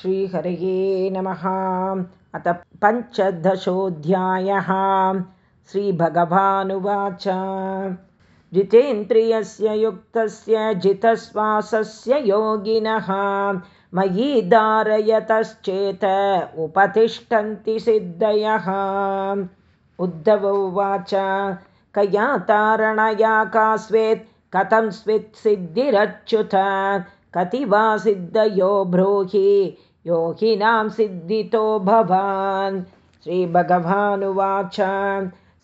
श्रीहरये नमः। अथ पञ्चदशोऽध्यायः। श्रीभगवानुवाच। जितेन्द्रियस्य युक्तस्य जितश्वासस्य योगिनः मयि धारयतश्चेत उपतिष्ठन्ति सिद्धयः। उद्धव उवाच। कया तारणया का स्वेत् कथं स्वित्सिद्धिरच्युत कति वा सिद्धयो ब्रूहि योगिनां सिद्धितो भवान्। श्रीभगवानुवाच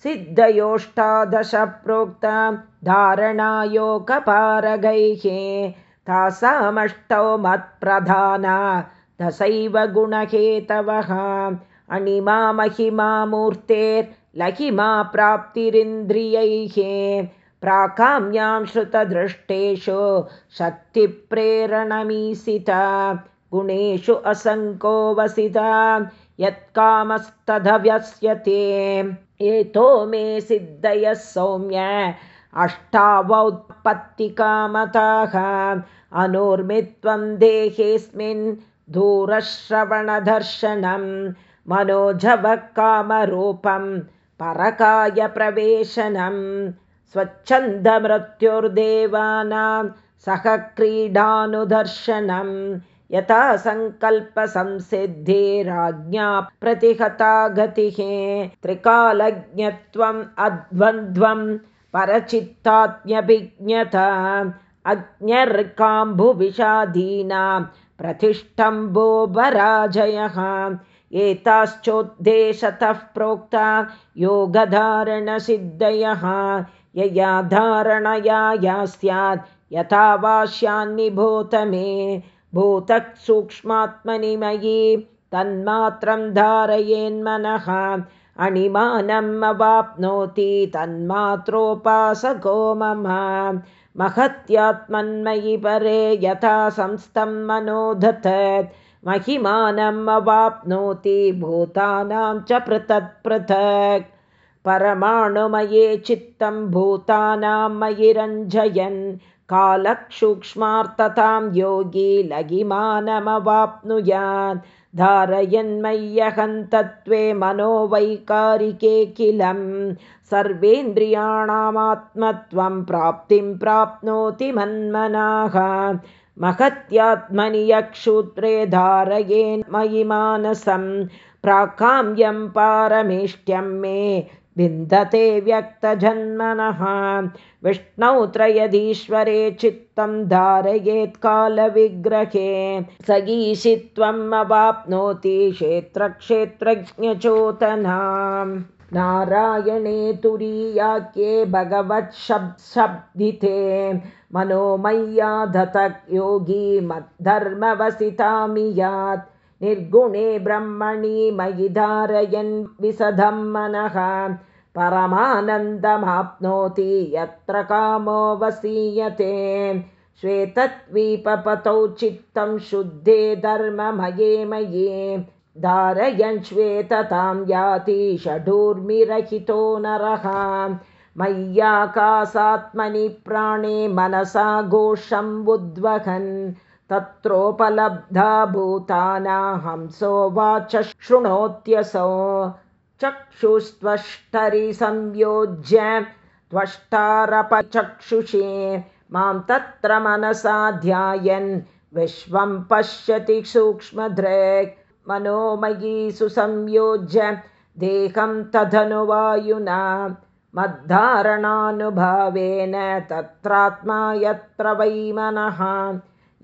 सिद्धयोष्टादशप्रोक्ता धारणायोगपारगैः तासामष्टौ मत्प्रधाना दशैव गुणहेतवः। अणिमा महिमा मूर्तेर्लहिमा प्राप्तिरिन्द्रियैः प्राकाम्यां श्रुतदृष्टेषु शक्तिप्रेरणमीसिता गुणेषु असङ्को वसिता यत्कामस्तदव्यस्यते एतो मे सिद्धयः सौम्य अष्टावौत्पत्तिकामताः। अनुर्मित्वं देहेऽस्मिन् दूरश्रवणदर्शनं मनोजवकामरूपं परकायप्रवेशनं। स्वच्छन्दमृत्युर्देवानां सह क्रीडानुदर्शनं यथा सङ्कल्पसंसिद्धिराज्ञा प्रतिहता गतिः त्रिकालज्ञत्वम् अद्वन्द्वं परचित्ताज्ञभिज्ञता अज्ञर्काम्बुविषादीनां प्रतिष्ठम्बोपराजयः एताश्चोद्देशतः प्रोक्ता योगधारणसिद्धयः। यया धारणया या स्यात् यथा वाश्यान्निभूत मे भूतः सूक्ष्मात्मनि मयि तन्मात्रं धारयेन्मनः। अणिमानम् अवाप्नोति तन्मात्रोपासको मम। महत्यात्मन्मयि परे यथा संस्थं मनोधत्। महिमानम् अवाप्नोति भूतानां च पृथक् पृथक्। परमाणुमये चित्तं भूतानां मयि रञ्जयन् कालसूक्ष्मार्ततां योगी लघिमानमवाप्नुयात् धारयन्मय्यहन्तत्वे किलं सर्वेन्द्रियाणामात्मत्वं प्राप्तिं प्राप्नोति मन्मनाः। महत्यात्मनि यक्षूत्रे धारयेन्मयि मानसं। प्राकाम्यं पारमेष्ट्यं मे विन्दते व्यक्तजन्मनः। विष्णौ त्रयधीश्वरे चित्तं धारयेत् कालविग्रहे। स ईशित्वम् अवाप्नोति क्षेत्रक्षेत्रज्ञचोतनाम् नारायणे तुरीयाख्ये भगवत्शब्दिते मनोमय्या धतक् योगी मद्धर्मवसितामि यात् निर्गुणे ब्रह्मणि मयि धारयन् विसधं मनः परमानन्दमाप्नोति यत्र कामो वसीयते। श्वेतद्वीपपतौ चित्तं शुद्धे धर्ममये मये। धारयन् श्वेततां याति षडूर्मिरहितो नरः। मय्याकाशात्मनि प्राणे मनसा घोषम् उद्वहन्। तत्रोपलब्धा भूताना हंसोवाच शृणोत्यसौ चक्षुस्त्वष्टरि संयोज्य त्वष्टारपचक्षुषे मां तत्र मनसा ध्यायन्। विश्वं पश्यति सूक्ष्मदृक् मनोमयी सुसंयोज्य देहं तदनुवायुना मद्धारणानुभावेन तत्रात्मा यत्र वै मनः।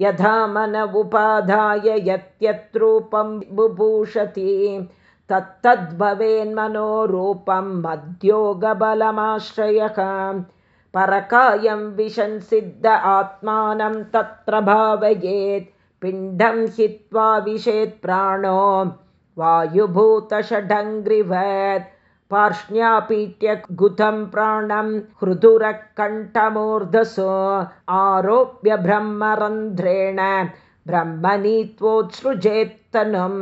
यथा मन उपाधाय यत्यत्रूपं बुभूषति तत्तद्भवेन्मनोरूपं मद्योगबलमाश्रयः। परकायं विशंसिद्ध आत्मानं तत्र भावयेत् पिण्डं हित्वा विशेत् प्राणो वायुभूतषडङ्ग्रिवत् पार्ष्ण्यापीट्य गुतं प्राणं हृदुरकण्ठमूर्धसो आरोप्य ब्रह्मरन्ध्रेण ब्रह्मणि त्वोत्सृजेत्तनुं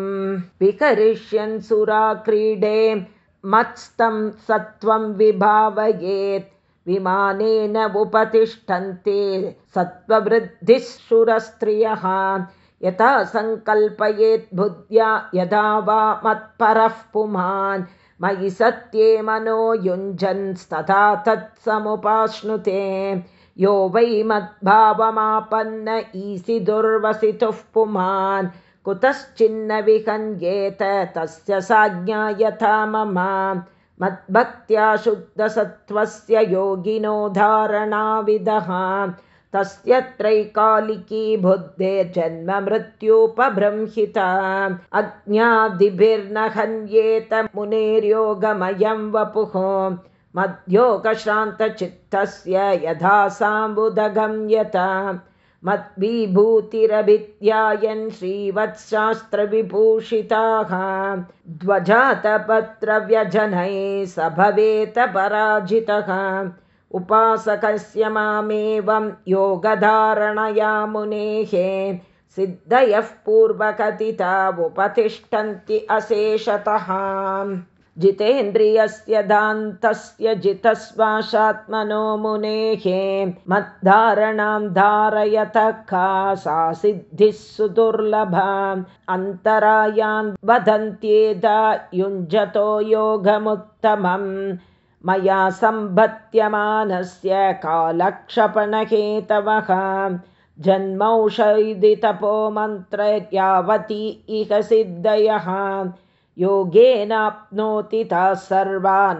विकरिष्यन् सुराक्रीडे मत्स्तं सत्त्वं विभावयेत्। विमानेन उपतिष्ठन्ते सत्त्ववृद्धिः सुरस्त्रियः। यथा सङ्कल्पयेत् बुद्ध्या यदा वा मत्परः पुमान्। मयि सत्ये मनो युञ्जन्स्तथा तत्समुपाश्नुते यो वै मद्भावमापन्न ईसि दुर्वसितुः पुमान्। कुतश्चिन्न विहन्येत तस्य साज्ञा यथा मम। मद्भक्त्या शुद्धसत्त्वस्य योगिनो धारणाविदः। तस्य त्रैकालिकी बुद्धेर्जन्म मृत्युपबृंहिता अज्ञादिभिर्न हन्येत मुनेर्योगमयं वपुः मद्योगश्रान्तचित्तस्य यथा साम्बुदगम्यता मद्विभूतिरभिध्यायन् श्रीवत्शास्त्रविभूषिताः। ध्वजातपत्रव्यजनैः स भवेत पराजितः। उपासकस्य मामेवं योगधारणया मुनेः सिद्धयः पूर्वकथिता उपतिष्ठन्ति अशेषतः जितेन्द्रियस्य दान्तस्य जितश्वासात्मनो मुनेः मद्धारणां धारयतः का सा सिद्धिः सुदुर्लभा। अन्तरायान् वदन्त्येदा युञ्जतो योगमुत्तमम्। मया सम्भत्यमानस्य कालक्षपणहेतवः। जन्मौषधितपो मन्त्र यावती इह सिद्धयः योगेनाप्नोति ताः सर्वा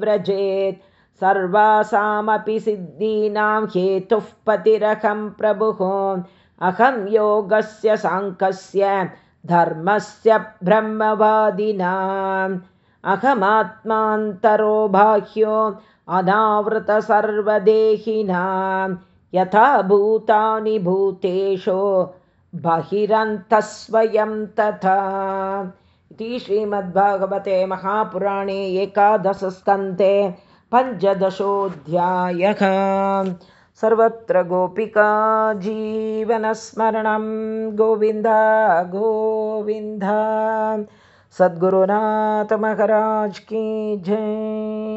व्रजेत्। सर्वासामपि सिद्धीनां हेतुः पतिरहं प्रभुः। अहं योगस्य साङ्कस्य धर्मस्य ब्रह्मवादिनाम्। अहमात्मान्तरो बाह्यो अनावृतसर्वदेहिनां यथा भूतानि भूतेषु बहिरन्तस्वयं तथा। इति श्रीमद्भागवते महापुराणे एकादशस्कन्ते पञ्चदशोऽध्यायः। सर्वत्र गोपिका जीवनस्मरणं। गोविन्द गोविन्द। सद्गुरुनाथमहराज की जय